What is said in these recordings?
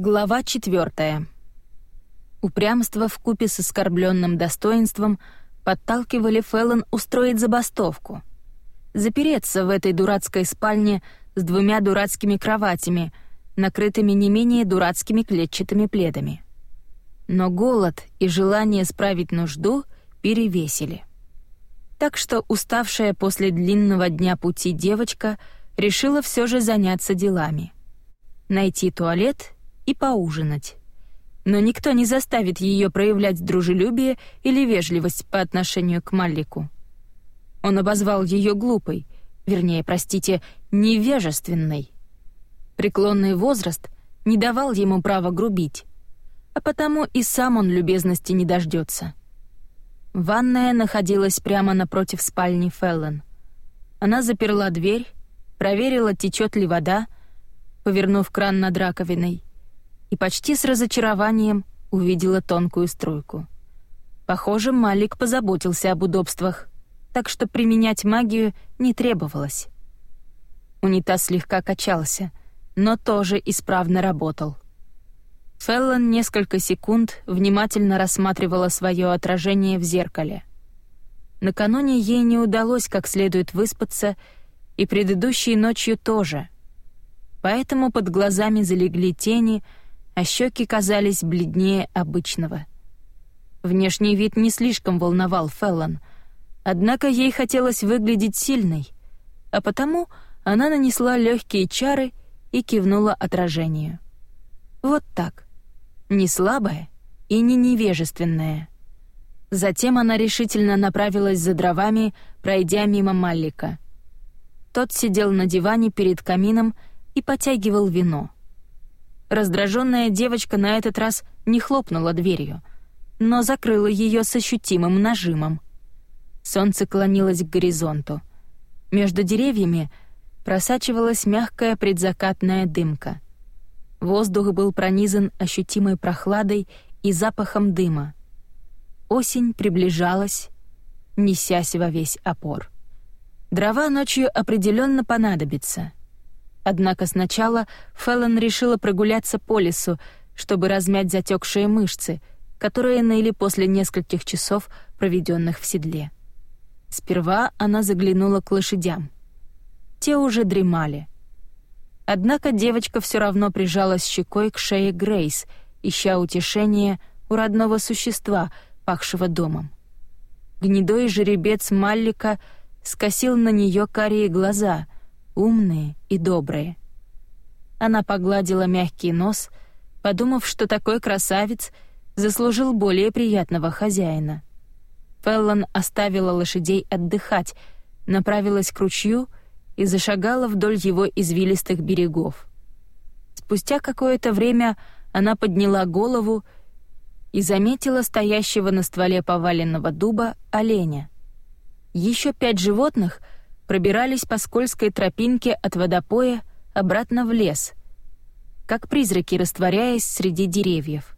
Глава четвертая. Упрямство в купе с оскорбленным достоинством подталкивали Феллон устроить забастовку. Запереться в этой дурацкой спальне с двумя дурацкими кроватями, накрытыми не менее дурацкими клетчатыми пледами. Но голод и желание справить нужду перевесили. Так что уставшая после длинного дня пути девочка решила все же заняться делами. Найти туалет и поужинать. Но никто не заставит ее проявлять дружелюбие или вежливость по отношению к Маллику. Он обозвал ее глупой, вернее, простите, невежественной. Преклонный возраст не давал ему права грубить, а потому и сам он любезности не дождется. Ванная находилась прямо напротив спальни Феллон. Она заперла дверь, проверила, течет ли вода, повернув кран над раковиной, и почти с разочарованием увидела тонкую струйку. Похоже, Малик позаботился об удобствах, так что применять магию не требовалось. Унитаз слегка качался, но тоже исправно работал. Феллон несколько секунд внимательно рассматривала свое отражение в зеркале. Накануне ей не удалось как следует выспаться, и предыдущей ночью тоже. Поэтому под глазами залегли тени — а щеки казались бледнее обычного. Внешний вид не слишком волновал Феллон, однако ей хотелось выглядеть сильной, а потому она нанесла легкие чары и кивнула отражению. Вот так. Не слабая и не невежественная. Затем она решительно направилась за дровами, пройдя мимо Маллика. Тот сидел на диване перед камином и потягивал вино — Раздраженная девочка на этот раз не хлопнула дверью, но закрыла ее с ощутимым нажимом. Солнце клонилось к горизонту. Между деревьями просачивалась мягкая предзакатная дымка. Воздух был пронизан ощутимой прохладой и запахом дыма. Осень приближалась, несясь во весь опор. Дрова ночью определенно понадобится — Однако сначала Феллон решила прогуляться по лесу, чтобы размять затекшие мышцы, которые ныли после нескольких часов, проведенных в седле. Сперва она заглянула к лошадям. Те уже дремали. Однако девочка все равно прижалась щекой к шее Грейс, ища утешения у родного существа, пахшего домом. Гнедой жеребец Маллика скосил на нее карие глаза — умные и добрые. Она погладила мягкий нос, подумав, что такой красавец заслужил более приятного хозяина. Феллон оставила лошадей отдыхать, направилась к ручью и зашагала вдоль его извилистых берегов. Спустя какое-то время она подняла голову и заметила стоящего на стволе поваленного дуба оленя. Еще пять животных — пробирались по скользкой тропинке от водопоя обратно в лес, как призраки растворяясь среди деревьев.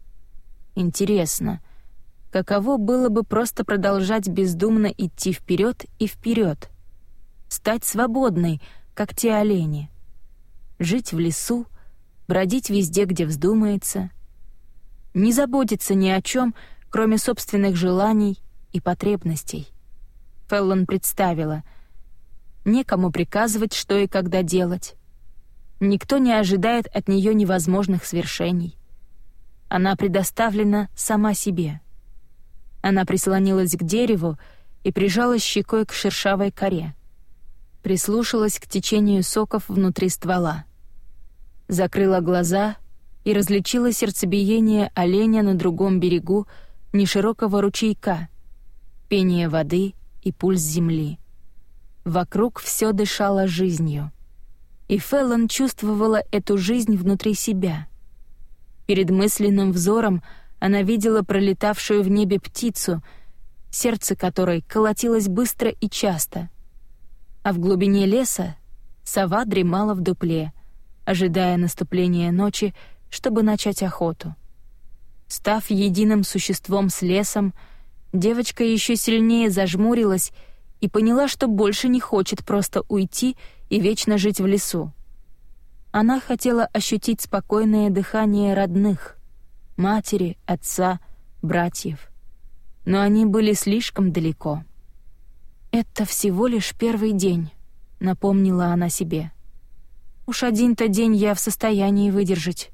Интересно, каково было бы просто продолжать бездумно идти вперед и вперед, стать свободной, как те олени, жить в лесу, бродить везде, где вздумается, не заботиться ни о чем, кроме собственных желаний и потребностей. Феллон представила — некому приказывать, что и когда делать. Никто не ожидает от нее невозможных свершений. Она предоставлена сама себе. Она прислонилась к дереву и прижалась щекой к шершавой коре. Прислушалась к течению соков внутри ствола. Закрыла глаза и различила сердцебиение оленя на другом берегу неширокого ручейка, пение воды и пульс земли. Вокруг все дышало жизнью. И Феллон чувствовала эту жизнь внутри себя. Перед мысленным взором она видела пролетавшую в небе птицу, сердце которой колотилось быстро и часто. А в глубине леса сова дремала в дупле, ожидая наступления ночи, чтобы начать охоту. Став единым существом с лесом, девочка еще сильнее зажмурилась и поняла, что больше не хочет просто уйти и вечно жить в лесу. Она хотела ощутить спокойное дыхание родных — матери, отца, братьев. Но они были слишком далеко. «Это всего лишь первый день», — напомнила она себе. «Уж один-то день я в состоянии выдержать.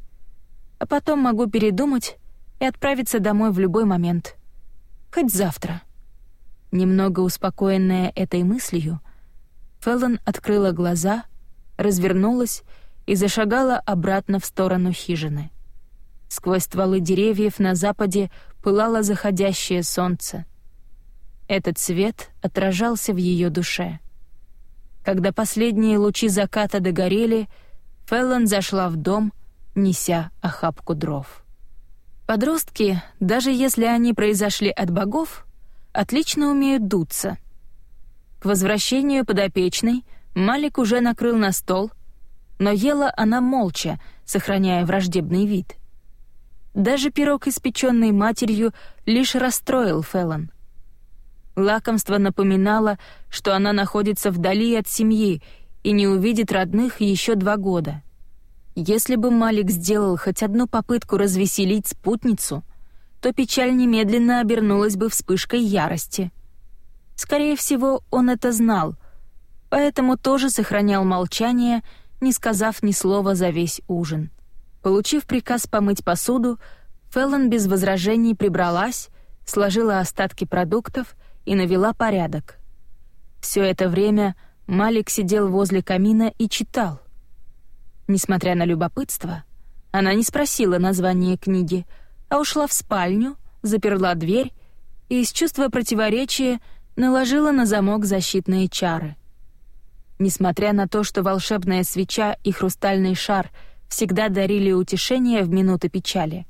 А потом могу передумать и отправиться домой в любой момент. Хоть завтра». Немного успокоенная этой мыслью, Феллон открыла глаза, развернулась и зашагала обратно в сторону хижины. Сквозь стволы деревьев на западе пылало заходящее солнце. Этот свет отражался в ее душе. Когда последние лучи заката догорели, Феллон зашла в дом, неся охапку дров. Подростки, даже если они произошли от богов, отлично умеют дуться. К возвращению подопечной Малик уже накрыл на стол, но ела она молча, сохраняя враждебный вид. Даже пирог, испеченный матерью, лишь расстроил Феллон. Лакомство напоминало, что она находится вдали от семьи и не увидит родных еще два года. Если бы Малик сделал хоть одну попытку развеселить спутницу — то печаль немедленно обернулась бы вспышкой ярости. Скорее всего, он это знал, поэтому тоже сохранял молчание, не сказав ни слова за весь ужин. Получив приказ помыть посуду, Феллон без возражений прибралась, сложила остатки продуктов и навела порядок. Все это время Малик сидел возле камина и читал. Несмотря на любопытство, она не спросила название книги — а ушла в спальню, заперла дверь и из чувства противоречия наложила на замок защитные чары. Несмотря на то, что волшебная свеча и хрустальный шар всегда дарили утешение в минуты печали,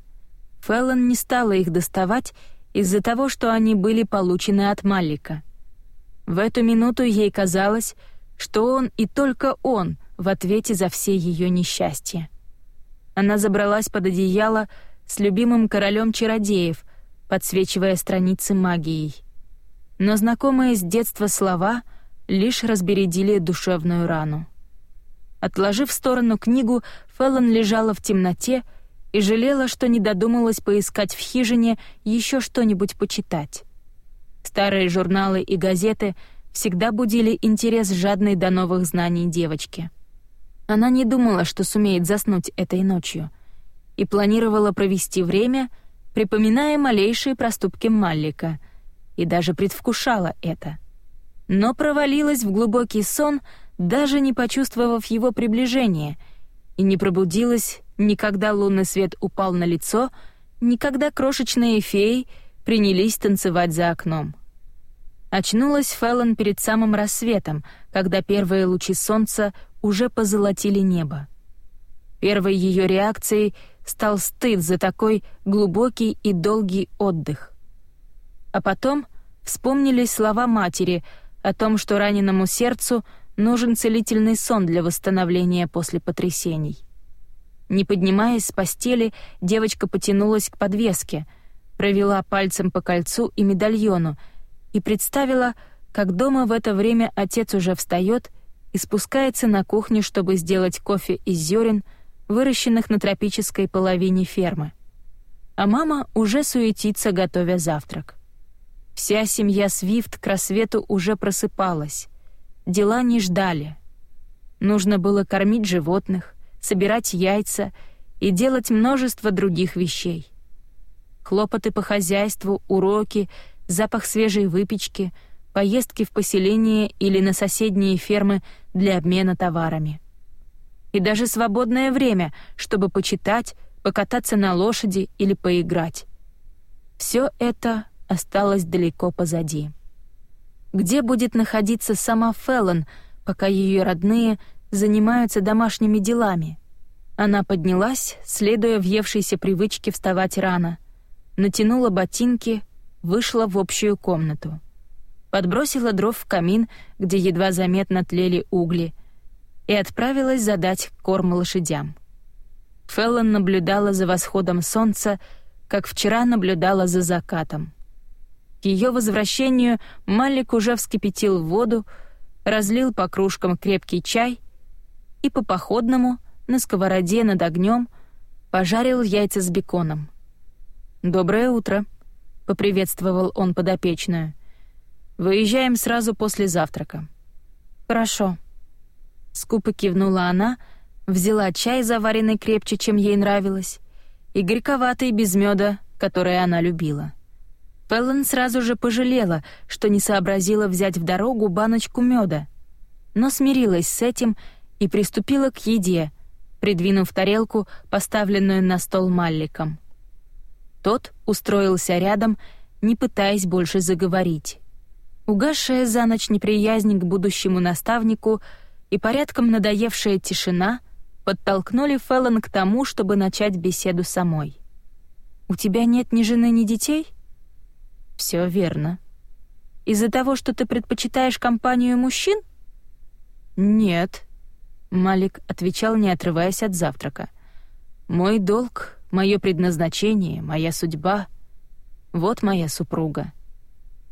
Феллон не стала их доставать из-за того, что они были получены от Маллика. В эту минуту ей казалось, что он и только он в ответе за все ее несчастья. Она забралась под одеяло, с любимым королем чародеев, подсвечивая страницы магией. Но знакомые с детства слова лишь разбередили душевную рану. Отложив в сторону книгу, Феллон лежала в темноте и жалела, что не додумалась поискать в хижине еще что-нибудь почитать. Старые журналы и газеты всегда будили интерес жадной до новых знаний девочки. Она не думала, что сумеет заснуть этой ночью — и планировала провести время, припоминая малейшие проступки Маллика, и даже предвкушала это. Но провалилась в глубокий сон, даже не почувствовав его приближения, и не пробудилась ни когда лунный свет упал на лицо, ни когда крошечные феи принялись танцевать за окном. Очнулась Феллон перед самым рассветом, когда первые лучи солнца уже позолотили небо. Первой ее реакцией стал стыд за такой глубокий и долгий отдых. А потом вспомнились слова матери о том, что раненому сердцу нужен целительный сон для восстановления после потрясений. Не поднимаясь с постели, девочка потянулась к подвеске, провела пальцем по кольцу и медальону и представила, как дома в это время отец уже встает и спускается на кухню, чтобы сделать кофе из зерен — выращенных на тропической половине фермы. А мама уже суетится, готовя завтрак. Вся семья Свифт к рассвету уже просыпалась. Дела не ждали. Нужно было кормить животных, собирать яйца и делать множество других вещей. Хлопоты по хозяйству, уроки, запах свежей выпечки, поездки в поселение или на соседние фермы для обмена товарами — и даже свободное время, чтобы почитать, покататься на лошади или поиграть. Все это осталось далеко позади. Где будет находиться сама Феллон, пока ее родные занимаются домашними делами? Она поднялась, следуя въевшейся привычке вставать рано, натянула ботинки, вышла в общую комнату. Подбросила дров в камин, где едва заметно тлели угли — и отправилась задать корм лошадям. Феллон наблюдала за восходом солнца, как вчера наблюдала за закатом. К ее возвращению Малик уже вскипятил воду, разлил по кружкам крепкий чай и по походному на сковороде над огнем, пожарил яйца с беконом. «Доброе утро», — поприветствовал он подопечную. «Выезжаем сразу после завтрака». «Хорошо». Скупо кивнула она, взяла чай, заваренный крепче, чем ей нравилось, и горьковатый без меда, который она любила. Феллон сразу же пожалела, что не сообразила взять в дорогу баночку меда, но смирилась с этим и приступила к еде, придвинув тарелку, поставленную на стол Малликом. Тот устроился рядом, не пытаясь больше заговорить. Угасшая за ночь неприязнь к будущему наставнику и порядком надоевшая тишина подтолкнули Феллон к тому, чтобы начать беседу самой. «У тебя нет ни жены, ни детей?» Все верно. Из-за того, что ты предпочитаешь компанию мужчин? Нет. Малик отвечал, не отрываясь от завтрака. Мой долг, мое предназначение, моя судьба. Вот моя супруга.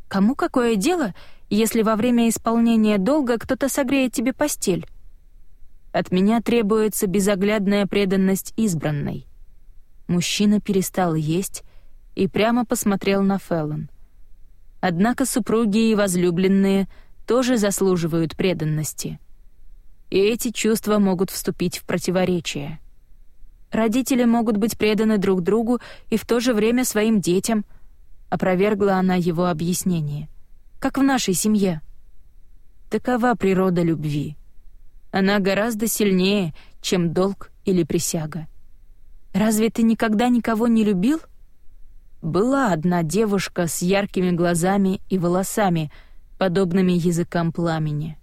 Кому какое дело, если во время исполнения долга кто-то согреет тебе постель? От меня требуется безоглядная преданность избранной. Мужчина перестал есть и прямо посмотрел на Феллон. Однако супруги и возлюбленные тоже заслуживают преданности. И эти чувства могут вступить в противоречие. Родители могут быть преданы друг другу и в то же время своим детям, опровергла она его объяснение. Как в нашей семье. Такова природа любви. Она гораздо сильнее, чем долг или присяга. Разве ты никогда никого не любил? — была одна девушка с яркими глазами и волосами, подобными языкам пламени.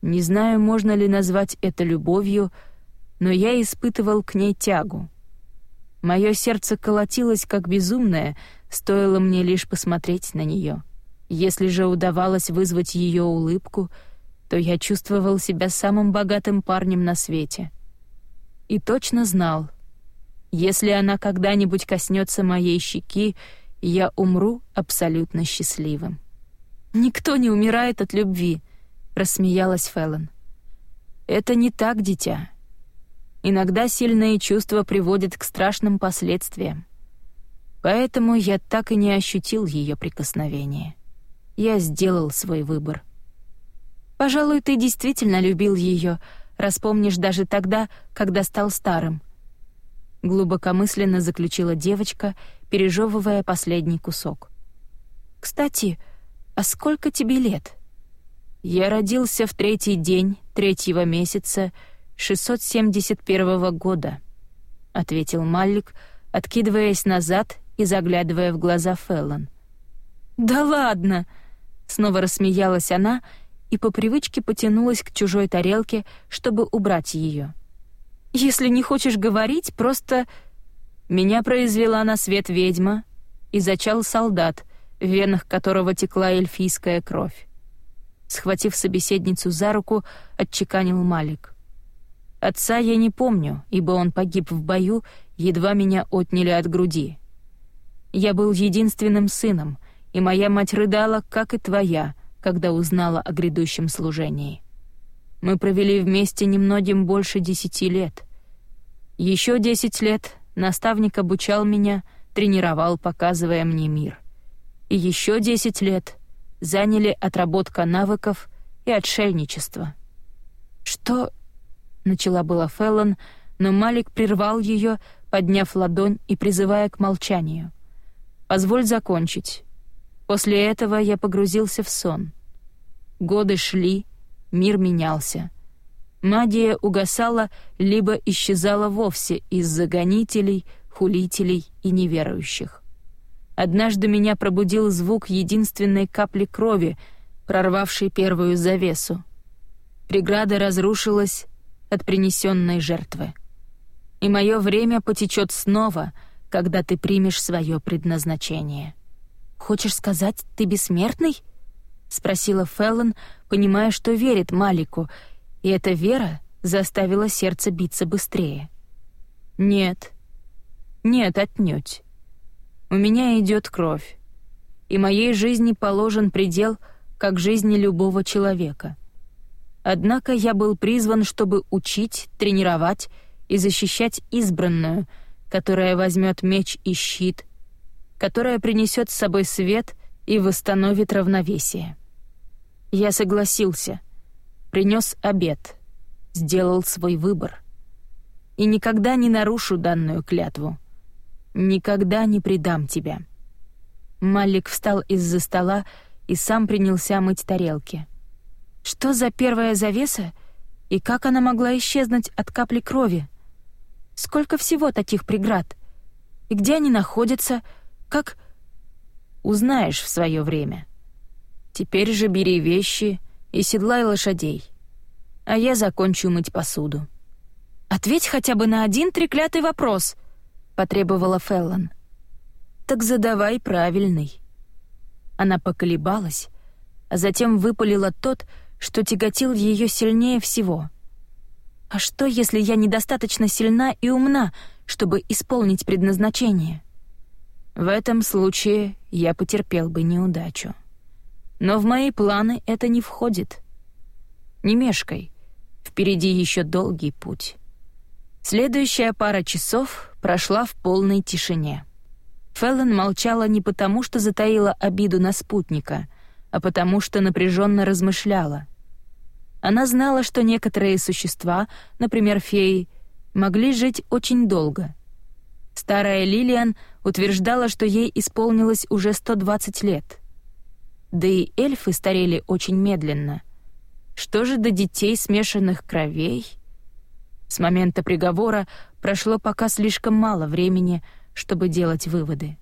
Не знаю, можно ли назвать это любовью, но я испытывал к ней тягу. Мое сердце колотилось как безумное, стоило мне лишь посмотреть на нее. Если же удавалось вызвать ее улыбку, то я чувствовал себя самым богатым парнем на свете. И точно знал — если она когда-нибудь коснется моей щеки, я умру абсолютно счастливым. Никто не умирает от любви, рассмеялась Фэллон. Это не так, дитя. Иногда сильные чувства приводят к страшным последствиям. Поэтому я так и не ощутил ее прикосновение. Я сделал свой выбор. Пожалуй, ты действительно любил ее, распомнишь даже тогда, когда стал старым глубокомысленно заключила девочка, пережевывая последний кусок. Кстати, а сколько тебе лет? Я родился в третий день третьего месяца 671 года, ответил Маллик, откидываясь назад и заглядывая в глаза Феллон. Да ладно, снова рассмеялась она и по привычке потянулась к чужой тарелке, чтобы убрать ее. Если не хочешь говорить, просто... Меня произвела на свет ведьма и зачал солдат, в венах которого текла эльфийская кровь. Схватив собеседницу за руку, отчеканил Малик. Отца я не помню, ибо он погиб в бою, едва меня отняли от груди. Я был единственным сыном, и моя мать рыдала, как и твоя, когда узнала о грядущем служении. Мы провели вместе немногим больше десяти лет. Еще десять лет наставник обучал меня, тренировал, показывая мне мир. И еще десять лет заняли отработка навыков и отшельничество. «Что?» — начала была Феллон, но Малик прервал ее, подняв ладонь и призывая к молчанию. «Позволь закончить. После этого я погрузился в сон. Годы шли, мир менялся. Магия угасала либо исчезала вовсе из-за гонителей, хулителей и неверующих. Однажды меня пробудил звук единственной капли крови, прорвавшей первую завесу. Преграда разрушилась от принесенной жертвы. И мое время потечет снова, когда ты примешь свое предназначение. «Хочешь сказать, ты бессмертный?» — спросила Феллон, понимая, что верит Малику — и эта вера заставила сердце биться быстрее. Нет, нет, отнюдь. У меня идет кровь, и моей жизни положен предел, как жизни любого человека. Однако я был призван, чтобы учить, тренировать и защищать избранную, которая возьмет меч и щит, которая принесет с собой свет и восстановит равновесие. Я согласился, принес обед, сделал свой выбор. И никогда не нарушу данную клятву. Никогда не предам тебя. Малик встал из-за стола и сам принялся мыть тарелки. Что за первая завеса? И как она могла исчезнуть от капли крови? Сколько всего таких преград? И где они находятся? Как... Узнаешь в свое время. Теперь же бери вещи и седлай лошадей. А я закончу мыть посуду. «Ответь хотя бы на один треклятый вопрос», — потребовала Феллон. «Так задавай правильный». Она поколебалась, а затем выпалила тот, что тяготил ее сильнее всего. «А что, если я недостаточно сильна и умна, чтобы исполнить предназначение?» В этом случае я потерпел бы неудачу. Но в мои планы это не входит. Не мешкай, впереди еще долгий путь. Следующая пара часов прошла в полной тишине. Феллон молчала не потому, что затаила обиду на спутника, а потому что напряженно размышляла. Она знала, что некоторые существа, например, феи, могли жить очень долго. Старая Лилиан утверждала, что ей исполнилось уже 120 лет. Да и эльфы старели очень медленно. Что же до детей смешанных кровей? С момента приговора прошло пока слишком мало времени, чтобы делать выводы.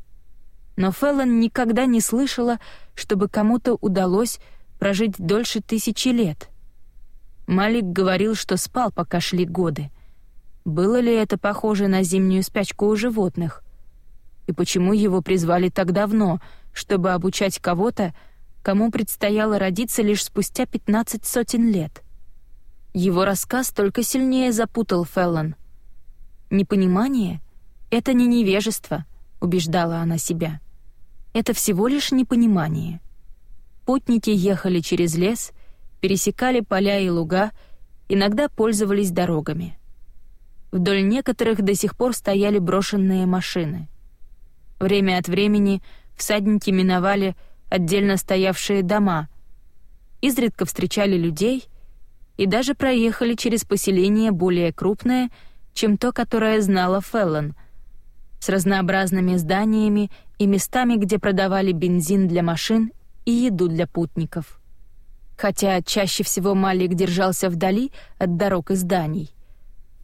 Но Феллон никогда не слышала, чтобы кому-то удалось прожить дольше тысячи лет. Малик говорил, что спал, пока шли годы. Было ли это похоже на зимнюю спячку у животных? И почему его призвали так давно, чтобы обучать кого-то, кому предстояло родиться лишь спустя пятнадцать сотен лет? Его рассказ только сильнее запутал Феллон. Непонимание это не невежество, убеждала она себя. Это всего лишь непонимание. Путники ехали через лес, пересекали поля и луга, иногда пользовались дорогами. Вдоль некоторых до сих пор стояли брошенные машины. Время от времени всадники миновали отдельно стоявшие дома, изредка встречали людей и даже проехали через поселение более крупное, чем то, которое знала Феллон, с разнообразными зданиями и местами, где продавали бензин для машин и еду для путников. Хотя чаще всего Малик держался вдали от дорог и зданий,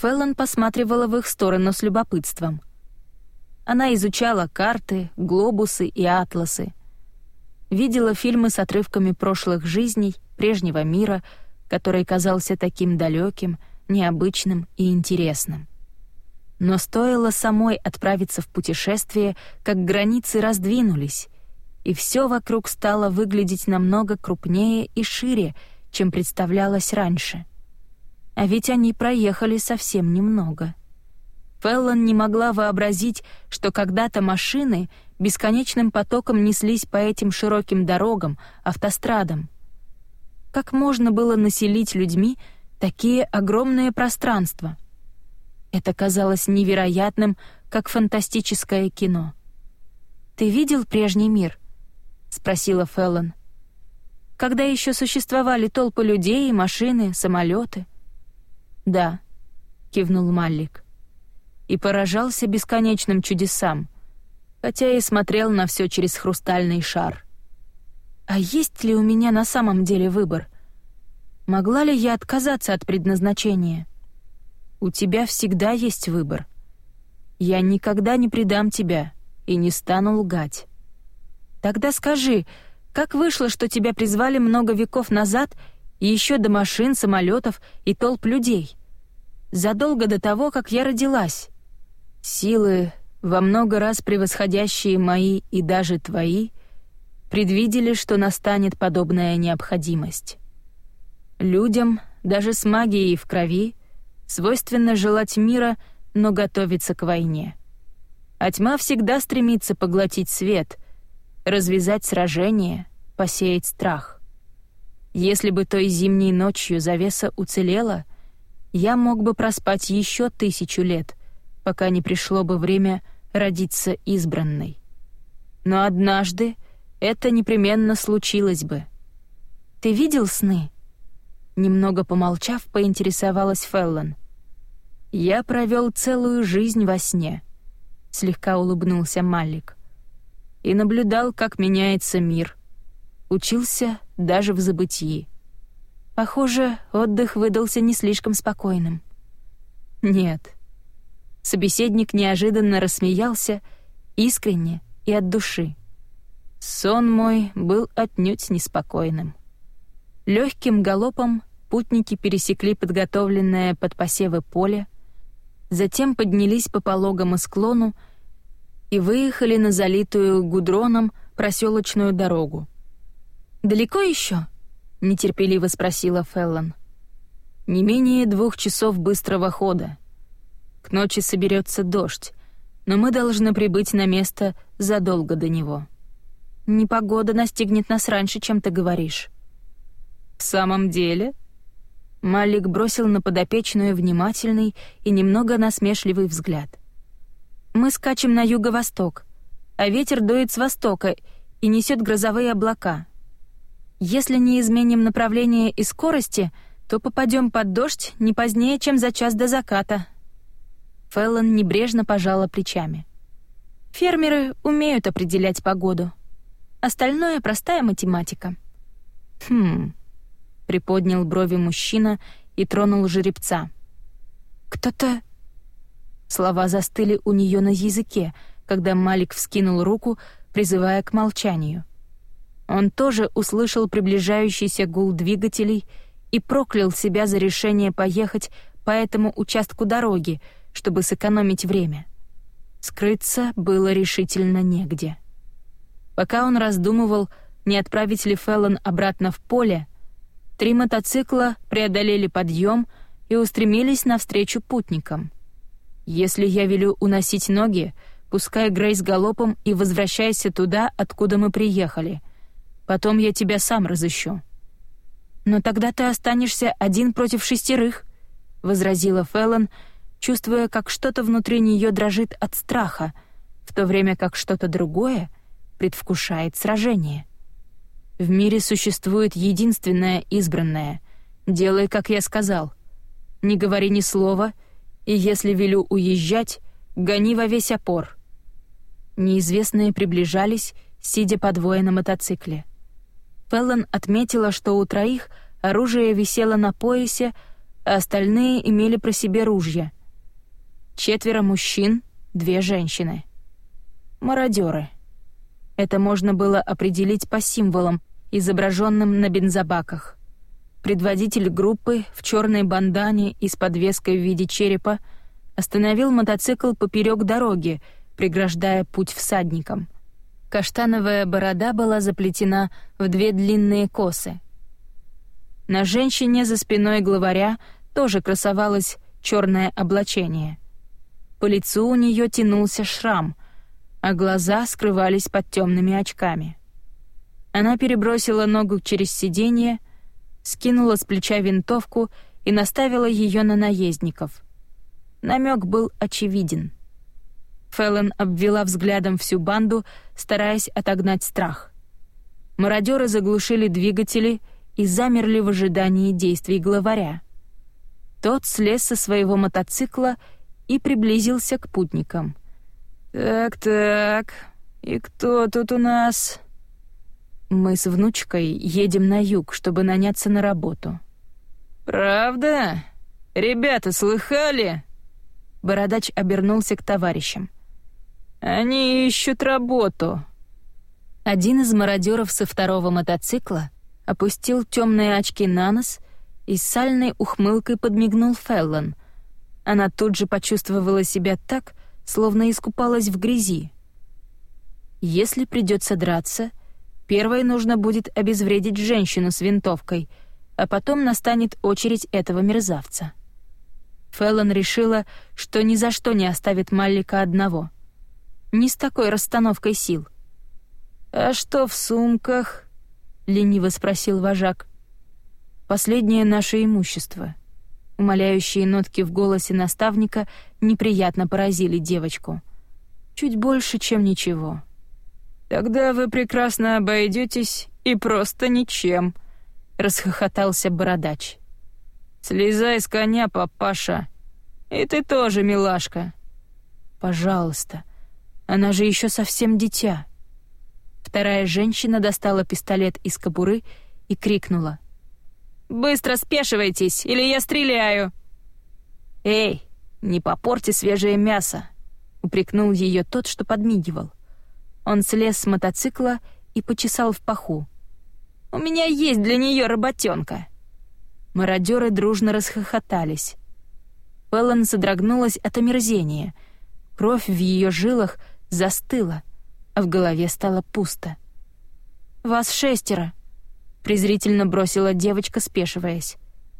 Феллон посматривала в их сторону с любопытством. Она изучала карты, глобусы и атласы. Видела фильмы с отрывками прошлых жизней, прежнего мира, который казался таким далеким, необычным и интересным. Но стоило самой отправиться в путешествие, как границы раздвинулись, и все вокруг стало выглядеть намного крупнее и шире, чем представлялось раньше. А ведь они проехали совсем немного. Феллон не могла вообразить, что когда-то машины бесконечным потоком неслись по этим широким дорогам, автострадам. Как можно было населить людьми такие огромные пространства — это казалось невероятным, как фантастическое кино. «Ты видел прежний мир?» — спросила Феллон. «Когда еще существовали толпы людей, машины, самолеты?» «Да», — кивнул Маллик. И поражался бесконечным чудесам, хотя и смотрел на все через хрустальный шар. «А есть ли у меня на самом деле выбор? Могла ли я отказаться от предназначения?» У тебя всегда есть выбор. Я никогда не предам тебя и не стану лгать. Тогда скажи, как вышло, что тебя призвали много веков назад и еще до машин, самолетов и толп людей? Задолго до того, как я родилась. Силы, во много раз превосходящие мои и даже твои, предвидели, что настанет подобная необходимость. Людям, даже с магией в крови, свойственно желать мира, но готовиться к войне. А тьма всегда стремится поглотить свет, развязать сражение, посеять страх. Если бы той зимней ночью завеса уцелела, я мог бы проспать еще тысячу лет, пока не пришло бы время родиться избранной. Но однажды это непременно случилось бы. Ты видел сны? Немного помолчав, поинтересовалась Феллон. Я провел целую жизнь во сне, слегка улыбнулся Малик. И наблюдал, как меняется мир. Учился даже в забытии. Похоже, отдых выдался не слишком спокойным. Нет. Собеседник неожиданно рассмеялся, искренне и от души. Сон мой был отнюдь неспокойным. Легким галопом путники пересекли подготовленное под посевы поле, затем поднялись по пологому склону и выехали на залитую гудроном проселочную дорогу. «Далеко еще?» — нетерпеливо спросила Феллон. «Не менее двух часов быстрого хода. К ночи соберется дождь, но мы должны прибыть на место задолго до него. Непогода настигнет нас раньше, чем ты говоришь». «В самом деле?» Малик бросил на подопечную внимательный и немного насмешливый взгляд. «Мы скачем на юго-восток, а ветер дует с востока и несет грозовые облака. Если не изменим направление и скорости, то попадем под дождь не позднее, чем за час до заката». Феллон небрежно пожала плечами. «Фермеры умеют определять погоду. Остальное — простая математика». «Хм...» — приподнял брови мужчина и тронул жеребца. «Кто-то...» Слова застыли у нее на языке, когда Малик вскинул руку, призывая к молчанию. Он тоже услышал приближающийся гул двигателей и проклял себя за решение поехать по этому участку дороги, чтобы сэкономить время. Скрыться было решительно негде. Пока он раздумывал, не отправить ли Феллон обратно в поле, три мотоцикла преодолели подъем и устремились навстречу путникам. «Если я велю уносить ноги, пускай Грейс галопом и возвращайся туда, откуда мы приехали», Потом я тебя сам разыщу». «Но тогда ты останешься один против шестерых», — возразила Феллон, чувствуя, как что-то внутри нее дрожит от страха, в то время как что-то другое предвкушает сражение. В мире существует единственное избранное. Делай, как я сказал. Не говори ни слова, и если велю уезжать, гони во весь опор. Неизвестные приближались, сидя по на мотоцикле. Феллон отметила, что у троих оружие висело на поясе, а остальные имели при себе ружья. Четверо мужчин, две женщины. Мародеры. Это можно было определить по символам, изображенным на бензобаках. Предводитель группы в черной бандане и с подвеской в виде черепа остановил мотоцикл поперек дороги, преграждая путь всадникам — Каштановая борода была заплетена в две длинные косы. На женщине за спиной главаря тоже красовалось черное облачение. По лицу у нее тянулся шрам, а глаза скрывались под темными очками. Она перебросила ногу через сиденье, скинула с плеча винтовку и наставила ее на наездников. Намек был очевиден — Фэллон обвела взглядом всю банду, стараясь отогнать страх. Мародеры заглушили двигатели и замерли в ожидании действий главаря. Тот слез со своего мотоцикла и приблизился к путникам. «Так-так, и кто тут у нас?» «Мы с внучкой едем на юг, чтобы наняться на работу». «Правда? Ребята, слыхали?» Бородач обернулся к товарищам. Они ищут работу». Один из мародеров со второго мотоцикла опустил темные очки на нос и сальной ухмылкой подмигнул Феллон. Она тут же почувствовала себя так, словно искупалась в грязи. Если придется драться, первой нужно будет обезвредить женщину с винтовкой, а потом настанет очередь этого мерзавца. Феллон решила, что ни за что не оставит Маллика одного — не с такой расстановкой сил. «А что в сумках?» — лениво спросил вожак. «Последнее наше имущество. Умоляющие нотки в голосе наставника неприятно поразили девочку. Чуть больше, чем ничего. «Тогда вы прекрасно обойдетесь и просто ничем», — расхохотался бородач. «Слезай с коня, папаша. И ты тоже, милашка». «Пожалуйста. Она же еще совсем дитя». Вторая женщина достала пистолет из кобуры и крикнула. «Быстро спешивайтесь, или я стреляю!» «Эй, не попорти свежее мясо!» — упрекнул ее тот, что подмигивал. Он слез с мотоцикла и почесал в паху. «У меня есть для нее работенка!» Мародеры дружно расхохотались. Пеллан содрогнулась от омерзения. Кровь в ее жилах застыла, а в голове стало пусто. «Вас шестеро!» — презрительно бросила девочка, спешиваясь.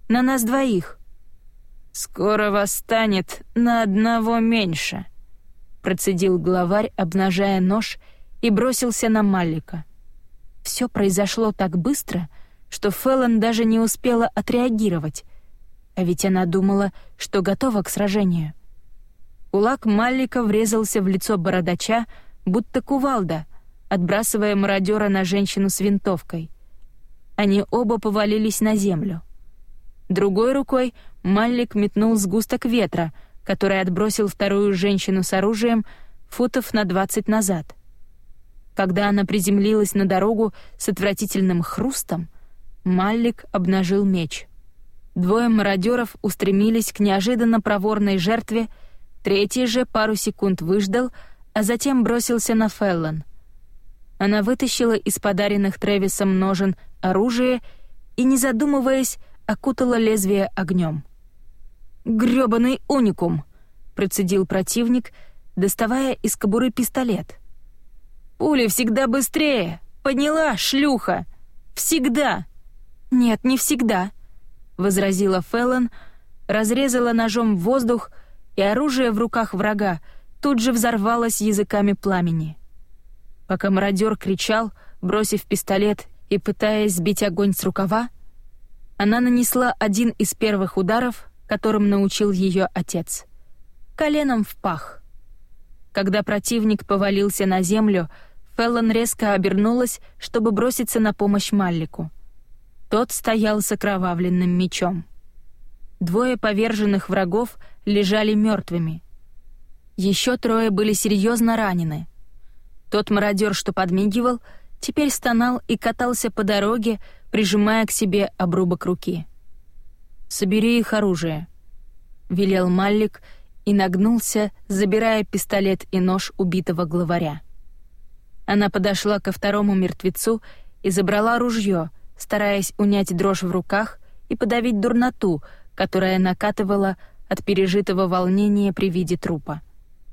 «На нас двоих». «Скоро вас станет на одного меньше», — процедил главарь, обнажая нож, и бросился на Маллика. Все произошло так быстро, что Феллон даже не успела отреагировать, а ведь она думала, что готова к сражению. Кулак Маллика врезался в лицо бородача, будто кувалда, отбрасывая мародера на женщину с винтовкой — они оба повалились на землю. Другой рукой Маллик метнул сгусток ветра, который отбросил вторую женщину с оружием футов на двадцать назад. Когда она приземлилась на дорогу с отвратительным хрустом, Маллик обнажил меч. Двое мародеров устремились к неожиданно проворной жертве, третий же пару секунд выждал, а затем бросился на Феллон. Она вытащила из подаренных Тревисом ножен оружие и, не задумываясь, окутала лезвие огнем. «Грёбаный уникум!» — процедил противник, доставая из кобуры пистолет. «Пули всегда быстрее! Поняла, шлюха! Всегда!» «Нет, не всегда», — возразила Феллон, разрезала ножом воздух, и оружие в руках врага тут же взорвалось языками пламени. Пока мародер кричал, бросив пистолет и пытаясь сбить огонь с рукава, она нанесла один из первых ударов, которым научил ее отец. Коленом в пах. Когда противник повалился на землю, Феллон резко обернулась, чтобы броситься на помощь Маллику. Тот стоял с окровавленным мечом. Двое поверженных врагов лежали мертвыми. Еще трое были серьезно ранены. Тот мародер, что подмигивал, теперь стонал и катался по дороге, прижимая к себе обрубок руки. «Собери их оружие», — велел Маллик и нагнулся, забирая пистолет и нож убитого главаря. Она подошла ко второму мертвецу и забрала ружье, стараясь унять дрожь в руках и подавить дурноту, которая накатывала от пережитого волнения при виде трупа.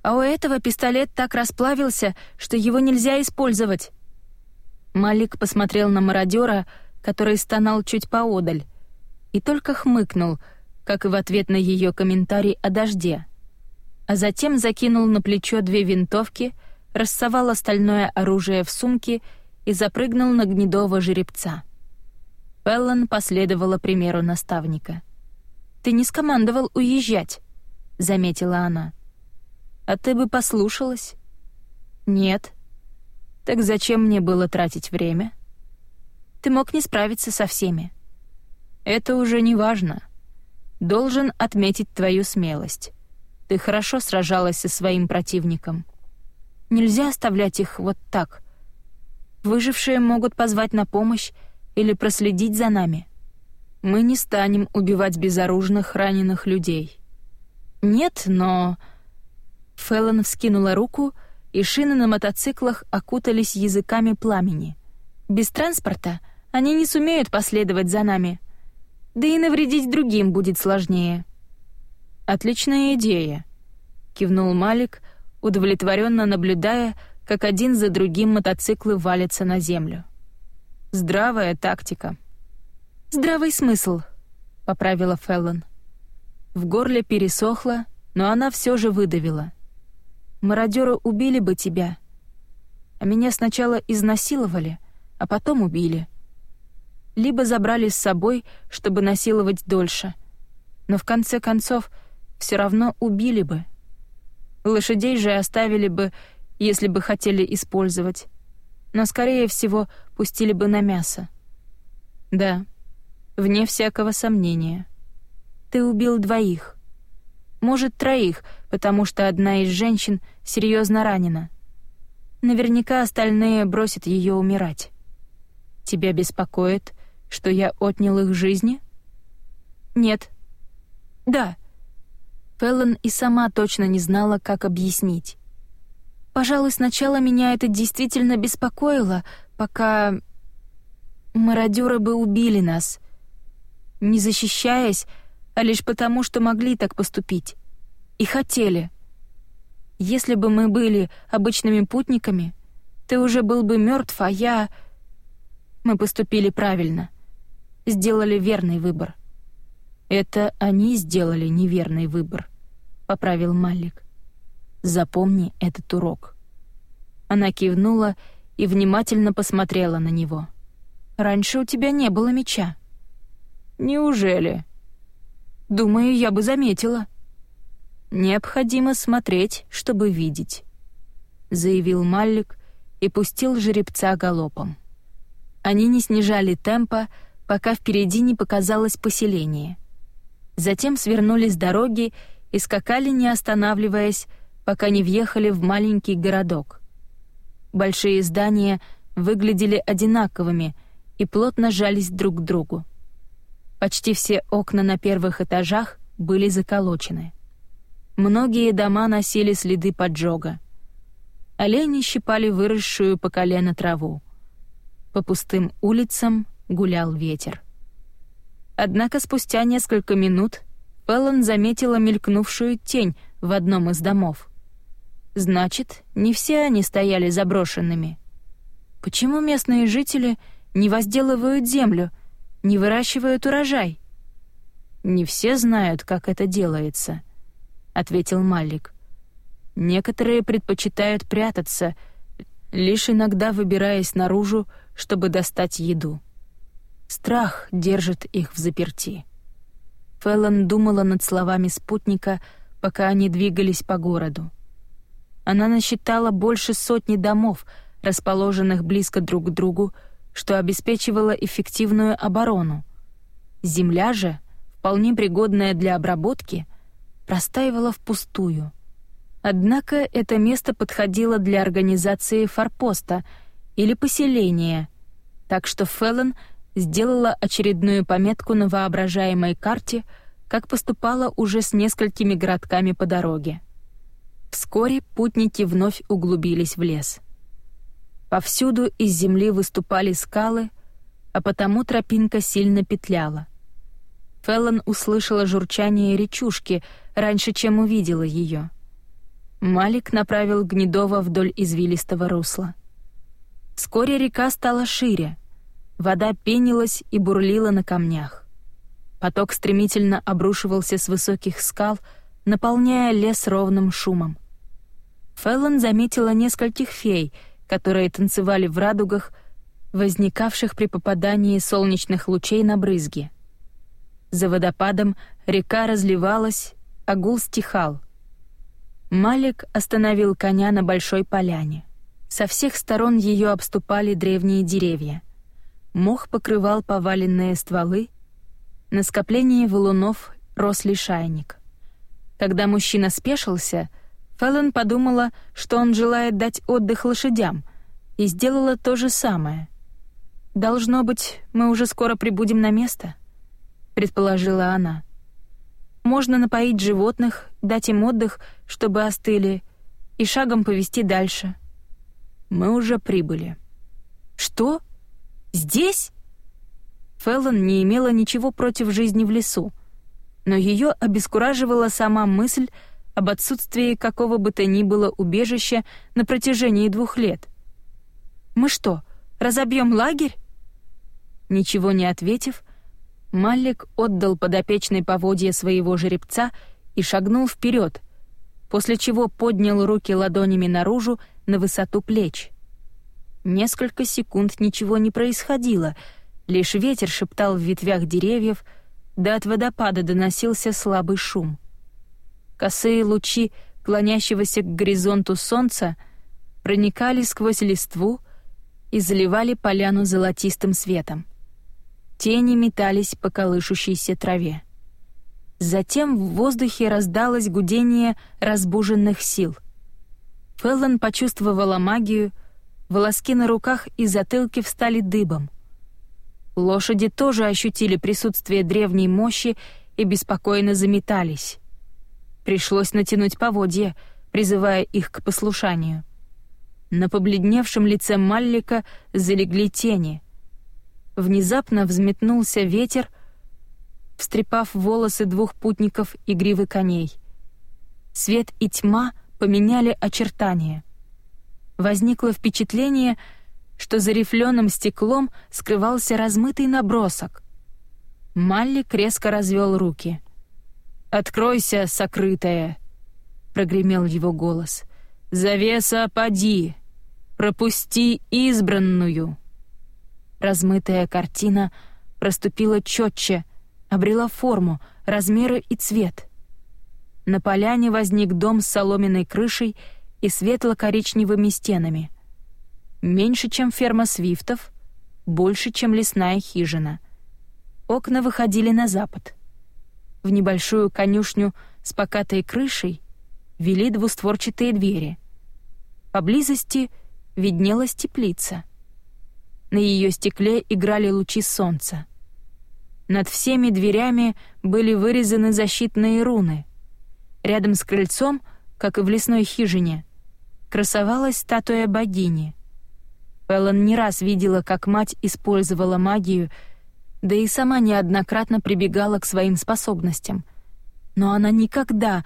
А у этого пистолет так расплавился, что его нельзя использовать. Малик посмотрел на мародера, который стонал чуть поодаль, и только хмыкнул, как и в ответ на ее комментарий о дожде. А затем закинул на плечо две винтовки, рассовал остальное оружие в сумке и запрыгнул на гнедого жеребца. Пеллан последовала примеру наставника. «Ты не скомандовал уезжать», — заметила она. «А ты бы послушалась?» «Нет», так зачем мне было тратить время? Ты мог не справиться со всеми. Это уже не важно. Должен отметить твою смелость. Ты хорошо сражалась со своим противником. Нельзя оставлять их вот так. Выжившие могут позвать на помощь или проследить за нами. Мы не станем убивать безоружных раненых людей. Нет, но... Феллон вскинула руку — и шины на мотоциклах окутались языками пламени. Без транспорта они не сумеют последовать за нами. Да и навредить другим будет сложнее. Отличная идея, кивнул Малик, удовлетворенно наблюдая, как один за другим мотоциклы валятся на землю. Здравая тактика. Здравый смысл, поправила Феллон. В горле пересохло, но она все же выдавила. Мародеры убили бы тебя. А меня сначала изнасиловали, а потом убили. Либо забрали с собой, чтобы насиловать дольше. но в конце концов все равно убили бы. Лошадей же оставили бы, если бы хотели использовать, но, скорее всего, пустили бы на мясо. Да, вне всякого сомнения. Ты убил двоих. Может, троих, потому что одна из женщин серьезно ранена. Наверняка остальные бросят ее умирать. Тебя беспокоит, что я отнял их жизни? Нет. Да. Феллон и сама точно не знала, как объяснить. Пожалуй, сначала меня это действительно беспокоило, пока мародеры бы убили нас, не защищаясь, а лишь потому, что могли так поступить. И хотели. Если бы мы были обычными путниками, ты уже был бы мертв, а я... Мы поступили правильно. Сделали верный выбор. Это они сделали неверный выбор, поправил Малик. Запомни этот урок. Она кивнула и внимательно посмотрела на него. Раньше у тебя не было меча. Неужели? Думаю, я бы заметила. Необходимо смотреть, чтобы видеть, заявил Маллик и пустил жеребца галопом. Они не снижали темпа, пока впереди не показалось поселение. Затем свернули с дороги и скакали, не останавливаясь, пока не въехали в маленький городок. Большие здания выглядели одинаковыми и плотно жались друг к другу. Почти все окна на первых этажах были заколочены. Многие дома носили следы поджога. Олени щипали выросшую по колено траву. По пустым улицам гулял ветер. Однако спустя несколько минут Феллон заметила мелькнувшую тень в одном из домов. Значит, не все они стояли заброшенными. Почему местные жители не возделывают землю — не выращивают урожай. Не все знают, как это делается, ответил Малик. Некоторые предпочитают прятаться, лишь иногда выбираясь наружу, чтобы достать еду. Страх держит их в заперти. Фэллон думала над словами спутника, пока они двигались по городу. Она насчитала больше сотни домов, расположенных близко друг к другу, что обеспечивало эффективную оборону. Земля же, вполне пригодная для обработки, простаивала впустую. Однако это место подходило для организации форпоста или поселения, так что Феллон сделала очередную пометку на воображаемой карте, как поступала уже с несколькими городками по дороге. Вскоре путники вновь углубились в лес — Повсюду из земли выступали скалы, а потому тропинка сильно петляла. Феллон услышала журчание речушки раньше, чем увидела ее. Малик направил Гнедова вдоль извилистого русла. Вскоре река стала шире. Вода пенилась и бурлила на камнях. Поток стремительно обрушивался с высоких скал, наполняя лес ровным шумом. Феллон заметила нескольких фей — которые танцевали в радугах, возникавших при попадании солнечных лучей на брызги. За водопадом река разливалась, а гул стихал. Малик остановил коня на большой поляне. Со всех сторон ее обступали древние деревья. Мох покрывал поваленные стволы, на скоплении валунов рос лишайник. Когда мужчина спешился — Фэллон подумала, что он желает дать отдых лошадям, и сделала то же самое. «Должно быть, мы уже скоро прибудем на место», — предположила она. «Можно напоить животных, дать им отдых, чтобы остыли, и шагом повести дальше». «Мы уже прибыли». «Что? Здесь?» Феллон не имела ничего против жизни в лесу, но ее обескураживала сама мысль, об отсутствии какого бы то ни было убежища на протяжении двух лет. «Мы что, разобьем лагерь?» Ничего не ответив, Маллик отдал подопечной поводья своего жеребца и шагнул вперед, после чего поднял руки ладонями наружу на высоту плеч. Несколько секунд ничего не происходило, лишь ветер шептал в ветвях деревьев, да от водопада доносился слабый шум. Косые лучи клонящегося к горизонту солнца проникали сквозь листву и заливали поляну золотистым светом. Тени метались по колышущейся траве. Затем в воздухе раздалось гудение разбуженных сил. Феллон почувствовала магию, волоски на руках и затылке встали дыбом. Лошади тоже ощутили присутствие древней мощи и беспокойно заметались. Пришлось натянуть поводья, призывая их к послушанию. На побледневшем лице Маллика залегли тени. Внезапно взметнулся ветер, встрепав волосы двух путников и гривы коней. Свет и тьма поменяли очертания. Возникло впечатление, что за рифленым стеклом скрывался размытый набросок. Маллик резко развел руки. «Откройся, сокрытая!» — прогремел его голос. «Завеса, поди! Пропусти избранную!» Размытая картина проступила четче — обрела форму, размеры и цвет. На поляне возник дом с соломенной крышей и светло-коричневыми стенами. Меньше, чем ферма свифтов, больше, чем лесная хижина. Окна выходили на запад. В небольшую конюшню с покатой крышей вели двустворчатые двери. Поблизости виднелась теплица. На ее стекле играли лучи солнца. Над всеми дверями были вырезаны защитные руны. Рядом с крыльцом, как и в лесной хижине, красовалась статуя богини. Эллен не раз видела, как мать использовала магию, да и сама неоднократно прибегала к своим способностям. Но она никогда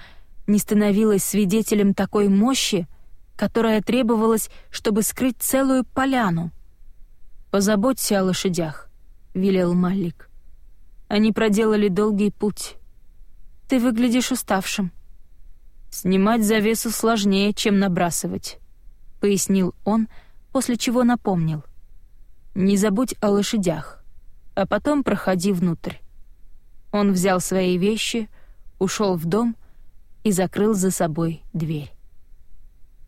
не становилась свидетелем такой мощи, которая требовалась, чтобы скрыть целую поляну. «Позаботься о лошадях», — велел Маллик. Они проделали долгий путь. Ты выглядишь уставшим. Снимать завесу сложнее, чем набрасывать, пояснил он, после чего напомнил. Не забудь о лошадях, а потом проходи внутрь. Он взял свои вещи, ушел в дом и закрыл за собой дверь.